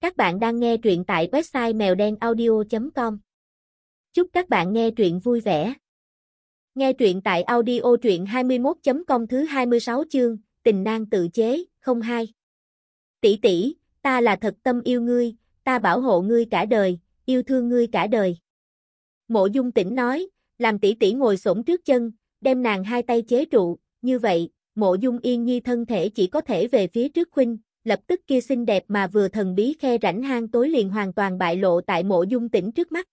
Các bạn đang nghe truyện tại website mèo đen audio.com. Chúc các bạn nghe truyện vui vẻ. Nghe truyện tại audio truyện 21.com thứ 26 chương, tình nan tự chế, 02. Tỷ tỷ, ta là thật tâm yêu ngươi, ta bảo hộ ngươi cả đời, yêu thương ngươi cả đời. Mộ dung tỉnh nói, làm tỷ tỷ ngồi xổm trước chân, đem nàng hai tay chế trụ, như vậy, mộ dung yên nhi thân thể chỉ có thể về phía trước khuynh, lập tức kia xinh đẹp mà vừa thần bí khe rãnh hang tối liền hoàn toàn bại lộ tại mộ dung tỉnh trước mắt.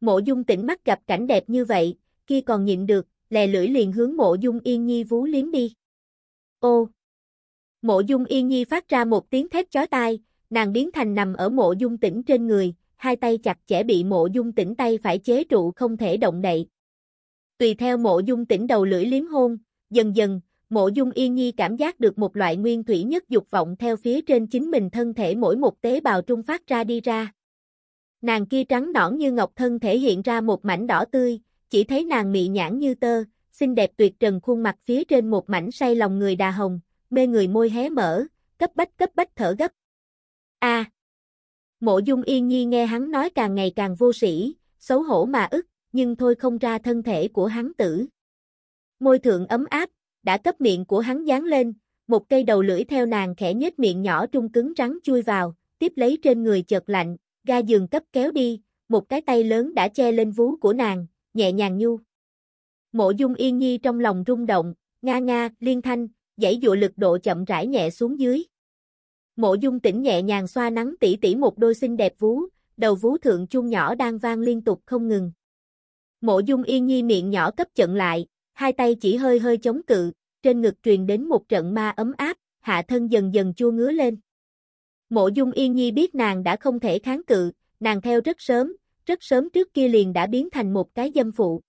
Mộ dung tỉnh mắt gặp cảnh đẹp như vậy, kia còn nhịn được, lè lưỡi liền hướng mộ dung yên nhi vú liếm đi. Ô! Mộ dung yên nhi phát ra một tiếng thét chói tai, nàng biến thành nằm ở mộ dung tỉnh trên người, hai tay chặt chẽ bị mộ dung tỉnh tay phải chế trụ không thể động đậy. Tùy theo mộ dung tỉnh đầu lưỡi liếm hôn, dần dần, Mộ Dung Yên Nhi cảm giác được một loại nguyên thủy nhất dục vọng theo phía trên chính mình thân thể mỗi một tế bào trung phát ra đi ra. Nàng kia trắng nõn như ngọc thân thể hiện ra một mảnh đỏ tươi, chỉ thấy nàng mị nhãn như tơ, xinh đẹp tuyệt trần khuôn mặt phía trên một mảnh say lòng người đà hồng, mê người môi hé mở, cấp bách cấp bách thở gấp. A. Mộ Dung Yên Nhi nghe hắn nói càng ngày càng vô sĩ, xấu hổ mà ức, nhưng thôi không ra thân thể của hắn tử. Môi thượng ấm áp, đã cấp miệng của hắn dán lên, một cây đầu lưỡi theo nàng khẽ nhếch miệng nhỏ trung cứng rắn chui vào, tiếp lấy trên người chợt lạnh, ga giường cấp kéo đi, một cái tay lớn đã che lên vú của nàng, nhẹ nhàng nhu. Mộ dung yên nhi trong lòng rung động, nga nga, liên thanh, dãy dụ lực độ chậm rãi nhẹ xuống dưới. Mộ dung tỉnh nhẹ nhàng xoa nắng tỉ tỉ một đôi xinh đẹp vú, đầu vú thượng chuông nhỏ đang vang liên tục không ngừng. Mộ dung yên nhi miệng nhỏ cấp chận lại, hai tay chỉ hơi hơi chống cự, trên ngực truyền đến một trận ma ấm áp, hạ thân dần dần chua ngứa lên. Mộ dung yên nhi biết nàng đã không thể kháng cự, nàng theo rất sớm, rất sớm trước kia liền đã biến thành một cái dâm phụ.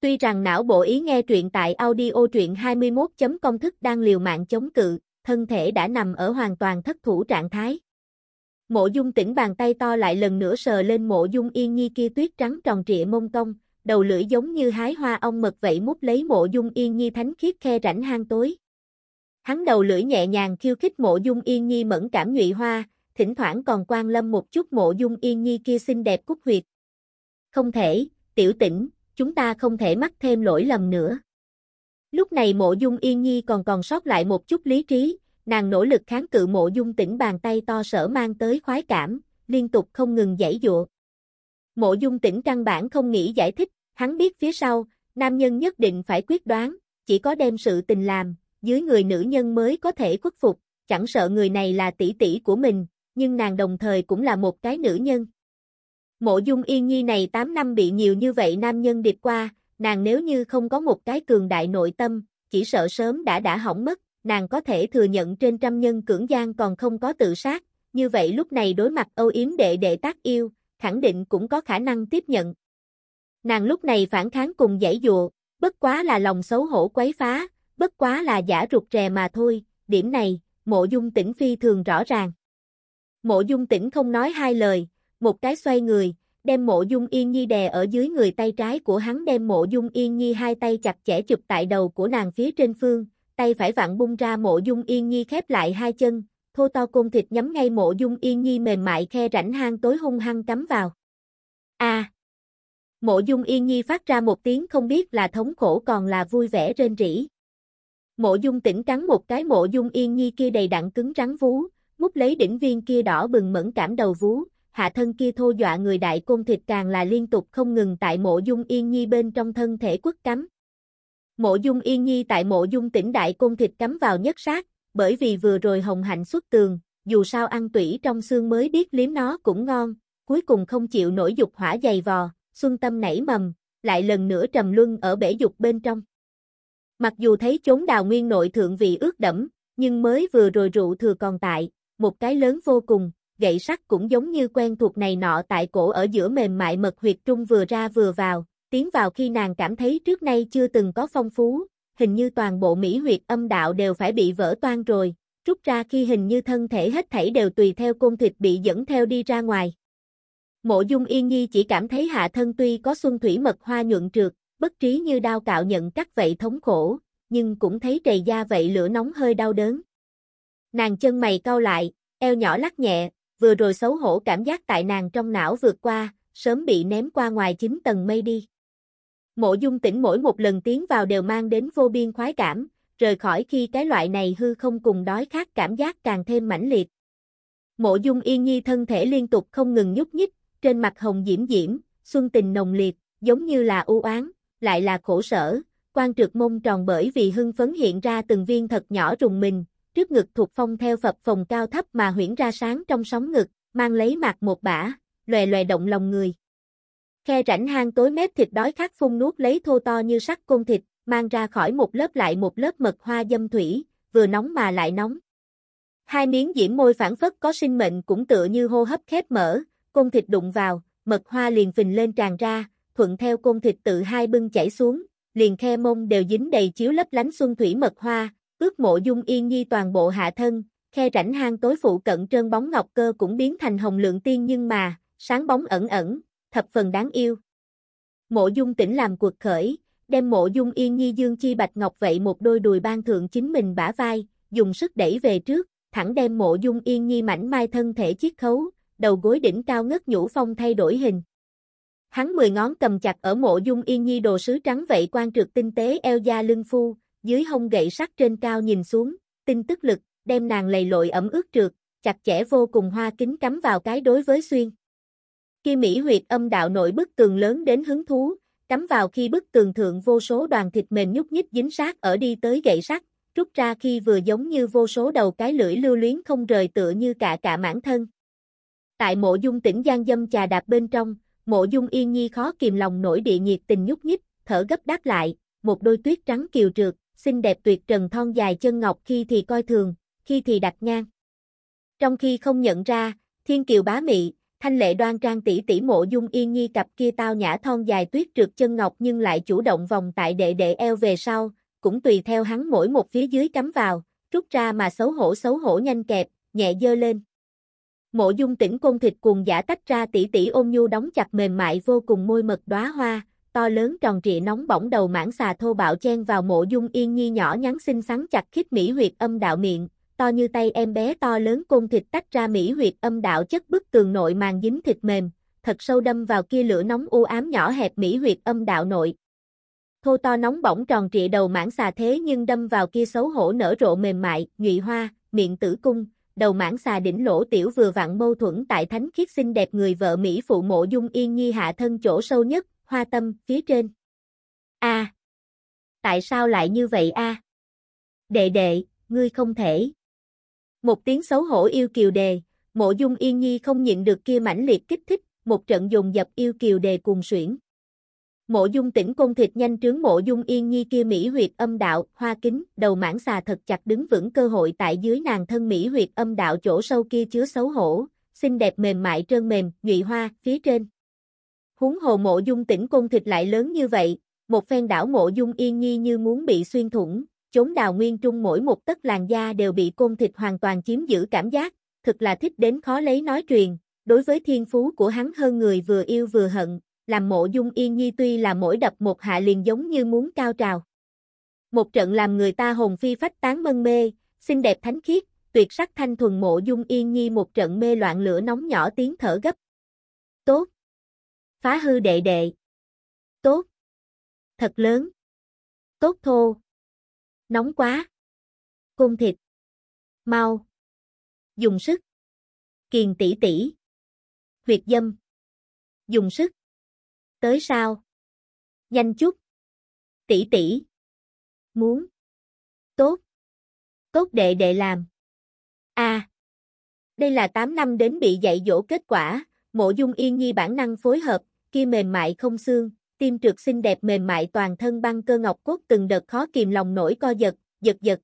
Tuy rằng não bộ ý nghe truyện tại audio truyện 21.công thức đang liều mạng chống cự, thân thể đã nằm ở hoàn toàn thất thủ trạng thái. Mộ dung tỉnh bàn tay to lại lần nữa sờ lên mộ dung yên nhi kia tuyết trắng tròn trịa mông công, đầu lưỡi giống như hái hoa ong mật vậy mút lấy mộ dung yên nhi thánh khiết khe rảnh hang tối. Hắn đầu lưỡi nhẹ nhàng khiêu khích mộ dung yên nhi mẫn cảm nhụy hoa, thỉnh thoảng còn quan lâm một chút mộ dung yên nhi kia xinh đẹp cúc huyệt. Không thể, tiểu tỉnh, chúng ta không thể mắc thêm lỗi lầm nữa. Lúc này mộ dung yên nhi còn còn sót lại một chút lý trí, nàng nỗ lực kháng cự mộ dung tỉnh bàn tay to sở mang tới khoái cảm, liên tục không ngừng giải dụa. Mộ dung tỉnh căn bản không nghĩ giải thích, hắn biết phía sau, nam nhân nhất định phải quyết đoán, chỉ có đem sự tình làm, dưới người nữ nhân mới có thể khuất phục, chẳng sợ người này là tỷ tỷ của mình, nhưng nàng đồng thời cũng là một cái nữ nhân. Mộ dung yên nhi này 8 năm bị nhiều như vậy nam nhân điệp qua, nàng nếu như không có một cái cường đại nội tâm, chỉ sợ sớm đã đã hỏng mất, nàng có thể thừa nhận trên trăm nhân cưỡng gian còn không có tự sát, như vậy lúc này đối mặt âu yếm đệ đệ tác yêu, khẳng định cũng có khả năng tiếp nhận. Nàng lúc này phản kháng cùng giải dụa, bất quá là lòng xấu hổ quấy phá, bất quá là giả rụt rè mà thôi, điểm này, mộ dung tỉnh phi thường rõ ràng. Mộ dung tỉnh không nói hai lời, một cái xoay người, đem mộ dung yên nhi đè ở dưới người tay trái của hắn đem mộ dung yên nhi hai tay chặt chẽ chụp tại đầu của nàng phía trên phương, tay phải vặn bung ra mộ dung yên nhi khép lại hai chân, thô to côn thịt nhắm ngay mộ dung yên nhi mềm mại khe rãnh hang tối hung hăng cắm vào. A. Mộ dung yên nhi phát ra một tiếng không biết là thống khổ còn là vui vẻ rên rỉ. Mộ dung tỉnh cắn một cái mộ dung yên nhi kia đầy đặn cứng rắn vú, mút lấy đỉnh viên kia đỏ bừng mẫn cảm đầu vú, hạ thân kia thô dọa người đại côn thịt càng là liên tục không ngừng tại mộ dung yên nhi bên trong thân thể quất cắm. Mộ dung yên nhi tại mộ dung tỉnh đại côn thịt cắm vào nhất sát, bởi vì vừa rồi hồng hạnh xuất tường, dù sao ăn tủy trong xương mới biết liếm nó cũng ngon, cuối cùng không chịu nổi dục hỏa dày vò, xuân tâm nảy mầm, lại lần nữa trầm luân ở bể dục bên trong. Mặc dù thấy chốn đào nguyên nội thượng vị ướt đẫm, nhưng mới vừa rồi rượu thừa còn tại, một cái lớn vô cùng, gậy sắt cũng giống như quen thuộc này nọ tại cổ ở giữa mềm mại mật huyệt trung vừa ra vừa vào, tiến vào khi nàng cảm thấy trước nay chưa từng có phong phú, hình như toàn bộ mỹ huyệt âm đạo đều phải bị vỡ toan rồi, rút ra khi hình như thân thể hết thảy đều tùy theo côn thịt bị dẫn theo đi ra ngoài. Mộ dung yên nhi chỉ cảm thấy hạ thân tuy có xuân thủy mật hoa nhuận trượt, bất trí như đao cạo nhận cắt vậy thống khổ, nhưng cũng thấy trầy da vậy lửa nóng hơi đau đớn. Nàng chân mày cau lại, eo nhỏ lắc nhẹ, vừa rồi xấu hổ cảm giác tại nàng trong não vượt qua, sớm bị ném qua ngoài chín tầng mây đi. Mộ dung tỉnh mỗi một lần tiến vào đều mang đến vô biên khoái cảm, rời khỏi khi cái loại này hư không cùng đói khát cảm giác càng thêm mãnh liệt. Mộ dung yên nhi thân thể liên tục không ngừng nhúc nhích, trên mặt hồng diễm diễm, xuân tình nồng liệt, giống như là u oán, lại là khổ sở, quan trượt mông tròn bởi vì hưng phấn hiện ra từng viên thật nhỏ rùng mình, trước ngực thuộc phong theo phập phòng cao thấp mà huyển ra sáng trong sóng ngực, mang lấy mặt một bả, lòe lòe động lòng người. Khe rãnh hang tối mép thịt đói khát phun nuốt lấy thô to như sắt côn thịt, mang ra khỏi một lớp lại một lớp mật hoa dâm thủy, vừa nóng mà lại nóng. Hai miếng diễm môi phản phất có sinh mệnh cũng tựa như hô hấp khép mở, côn thịt đụng vào, mật hoa liền phình lên tràn ra, thuận theo côn thịt tự hai bưng chảy xuống, liền khe mông đều dính đầy chiếu lấp lánh xuân thủy mật hoa, ước mộ dung yên nhi toàn bộ hạ thân, khe rãnh hang tối phụ cận trơn bóng ngọc cơ cũng biến thành hồng lượng tiên nhưng mà, sáng bóng ẩn ẩn, thập phần đáng yêu. Mộ dung tỉnh làm cuộc khởi, đem mộ dung yên nhi dương chi bạch ngọc vậy một đôi đùi ban thượng chính mình bả vai, dùng sức đẩy về trước, thẳng đem mộ dung yên nhi mảnh mai thân thể chiết khấu, đầu gối đỉnh cao ngất nhũ phong thay đổi hình. Hắn mười ngón cầm chặt ở mộ dung yên nhi đồ sứ trắng vậy quan trượt tinh tế eo da lưng phu, dưới hông gậy sắt trên cao nhìn xuống, tinh tức lực, đem nàng lầy lội ẩm ướt trượt, chặt chẽ vô cùng hoa kính cắm vào cái đối với xuyên. Khi Mỹ huyệt âm đạo nội bức tường lớn đến hứng thú, cắm vào khi bức tường thượng vô số đoàn thịt mềm nhúc nhích dính sát ở đi tới gậy sắt, rút ra khi vừa giống như vô số đầu cái lưỡi lưu luyến không rời tựa như cả cả mãn thân. Tại mộ dung tỉnh Giang Dâm trà đạp bên trong, mộ dung yên nhi khó kìm lòng nổi địa nhiệt tình nhúc nhích, thở gấp đáp lại, một đôi tuyết trắng kiều trượt, xinh đẹp tuyệt trần thon dài chân ngọc khi thì coi thường, khi thì đặt ngang. Trong khi không nhận ra, thiên kiều bá mị, thanh lệ đoan trang tỷ tỷ mộ dung yên nhi cặp kia tao nhã thon dài tuyết trượt chân ngọc nhưng lại chủ động vòng tại đệ đệ eo về sau, cũng tùy theo hắn mỗi một phía dưới cắm vào, rút ra mà xấu hổ xấu hổ nhanh kẹp, nhẹ dơ lên. Mộ dung tỉnh côn thịt cuồng giả tách ra tỷ tỷ ôm nhu đóng chặt mềm mại vô cùng môi mật đóa hoa, to lớn tròn trịa nóng bỏng đầu mãn xà thô bạo chen vào mộ dung yên nhi nhỏ nhắn xinh xắn chặt khít mỹ huyệt âm đạo miệng, to như tay em bé to lớn côn thịt tách ra mỹ huyệt âm đạo chất bức tường nội màng dính thịt mềm, thật sâu đâm vào kia lửa nóng u ám nhỏ hẹp mỹ huyệt âm đạo nội. Thô to nóng bỏng tròn trịa đầu mãn xà thế nhưng đâm vào kia xấu hổ nở rộ mềm mại, nhụy hoa, miệng tử cung, đầu mãn xà đỉnh lỗ tiểu vừa vặn mâu thuẫn tại thánh khiết xinh đẹp người vợ Mỹ phụ mộ dung yên nhi hạ thân chỗ sâu nhất, hoa tâm, phía trên. A. Tại sao lại như vậy a? Đệ đệ, ngươi không thể. Một tiếng xấu hổ yêu kiều đề, mộ dung yên nhi không nhịn được kia mãnh liệt kích thích, một trận dùng dập yêu kiều đề cùng suyễn. Mộ dung tỉnh công thịt nhanh trướng mộ dung yên nhi kia mỹ huyệt âm đạo, hoa kính, đầu mãn xà thật chặt đứng vững cơ hội tại dưới nàng thân mỹ huyệt âm đạo chỗ sâu kia chứa xấu hổ, xinh đẹp mềm mại trơn mềm, nhụy hoa, phía trên. Huống hồ mộ dung tỉnh công thịt lại lớn như vậy, một phen đảo mộ dung yên nhi như muốn bị xuyên thủng, chốn đào nguyên trung mỗi một tấc làn da đều bị côn thịt hoàn toàn chiếm giữ cảm giác, thực là thích đến khó lấy nói truyền, đối với thiên phú của hắn hơn người vừa yêu vừa hận, làm mộ dung yên nhi tuy là mỗi đập một hạ liền giống như muốn cao trào. Một trận làm người ta hồn phi phách tán mân mê, xinh đẹp thánh khiết, tuyệt sắc thanh thuần mộ dung yên nhi một trận mê loạn lửa nóng nhỏ tiếng thở gấp. Tốt. Phá hư đệ đệ. Tốt. Thật lớn. Tốt thô. Nóng quá. Cung thịt. Mau. Dùng sức. Kiền tỷ tỷ. Huyệt dâm. Dùng sức. Tới sao? Nhanh chút. Tỷ tỷ. Muốn. Tốt. Tốt đệ đệ làm. A. À. Đây là 8 năm đến bị dạy dỗ kết quả, mộ dung yên nhi bản năng phối hợp, kia mềm mại không xương, tim trượt xinh đẹp mềm mại toàn thân băng cơ ngọc cốt từng đợt khó kìm lòng nổi co giật, giật giật.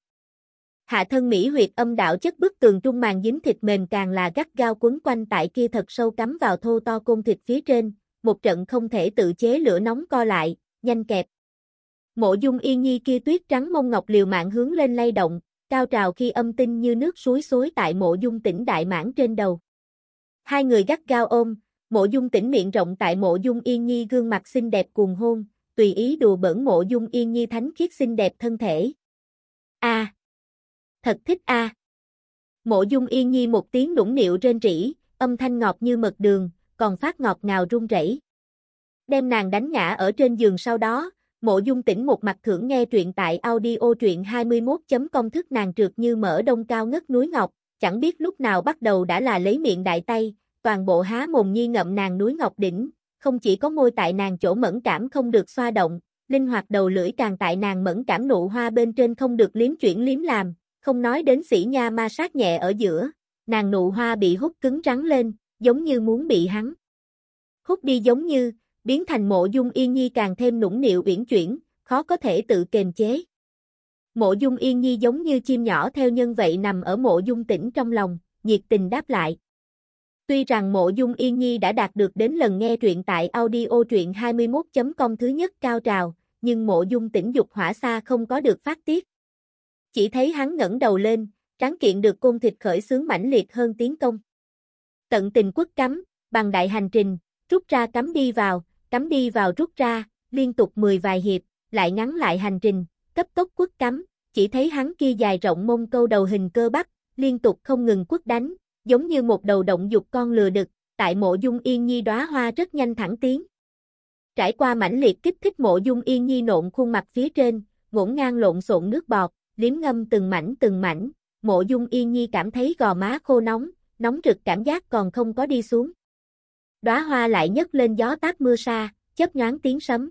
Hạ thân Mỹ huyệt âm đạo chất bức tường trung màn dính thịt mềm càng là gắt gao quấn quanh tại kia thật sâu cắm vào thô to côn thịt phía trên, một trận không thể tự chế lửa nóng co lại, nhanh kẹp. Mộ dung yên nhi kia tuyết trắng mông ngọc liều mạng hướng lên lay động, cao trào khi âm tinh như nước suối xối tại mộ dung tỉnh đại mãn trên đầu. Hai người gắt gao ôm, mộ dung tỉnh miệng rộng tại mộ dung yên nhi gương mặt xinh đẹp cuồng hôn, tùy ý đùa bỡn mộ dung yên nhi thánh khiết xinh đẹp thân thể. A. Thật thích a. Mộ dung yên nhi một tiếng nũng nịu trên rỉ, âm thanh ngọt như mật đường, còn phát ngọt ngào run rẩy. Đem nàng đánh ngã ở trên giường sau đó, mộ dung tỉnh một mặt thưởng nghe truyện tại audio truyện 21.com thức nàng trượt như mở đông cao ngất núi ngọc, chẳng biết lúc nào bắt đầu đã là lấy miệng đại tay, toàn bộ há mồm nhi ngậm nàng núi ngọc đỉnh, không chỉ có môi tại nàng chỗ mẫn cảm không được xoa động, linh hoạt đầu lưỡi càng tại nàng mẫn cảm nụ hoa bên trên không được liếm chuyển liếm làm, không nói đến sĩ nha ma sát nhẹ ở giữa, nàng nụ hoa bị hút cứng rắn lên, giống như muốn bị hắn. Hút đi giống như, biến thành mộ dung yên nhi càng thêm nũng nịu uyển chuyển, khó có thể tự kềm chế. Mộ dung yên nhi giống như chim nhỏ theo nhân vậy nằm ở mộ dung tỉnh trong lòng, nhiệt tình đáp lại. Tuy rằng mộ dung yên nhi đã đạt được đến lần nghe truyện tại audio truyện 21.com thứ nhất cao trào, nhưng mộ dung tỉnh dục hỏa xa không có được phát tiết. Chỉ thấy hắn ngẩng đầu lên, tráng kiện được côn thịt khởi sướng mãnh liệt hơn tiến công. Tận tình quất cắm, bằng đại hành trình, rút ra cắm đi vào, cắm đi vào rút ra, liên tục 10 vài hiệp, lại ngắn lại hành trình, cấp tốc quất cắm, chỉ thấy hắn kia dài rộng mông câu đầu hình cơ bắp, liên tục không ngừng quất đánh, giống như một đầu động dục con lừa đực, tại mộ dung yên nhi đóa hoa rất nhanh thẳng tiến. Trải qua mãnh liệt kích thích mộ dung yên nhi nộn khuôn mặt phía trên, ngổn ngang lộn xộn nước bọt, liếm ngâm từng mảnh từng mảnh, mộ dung yên nhi cảm thấy gò má khô nóng, nóng rực cảm giác còn không có đi xuống. Đóa hoa lại nhấc lên gió táp mưa sa, chớp nhoáng tiếng sấm.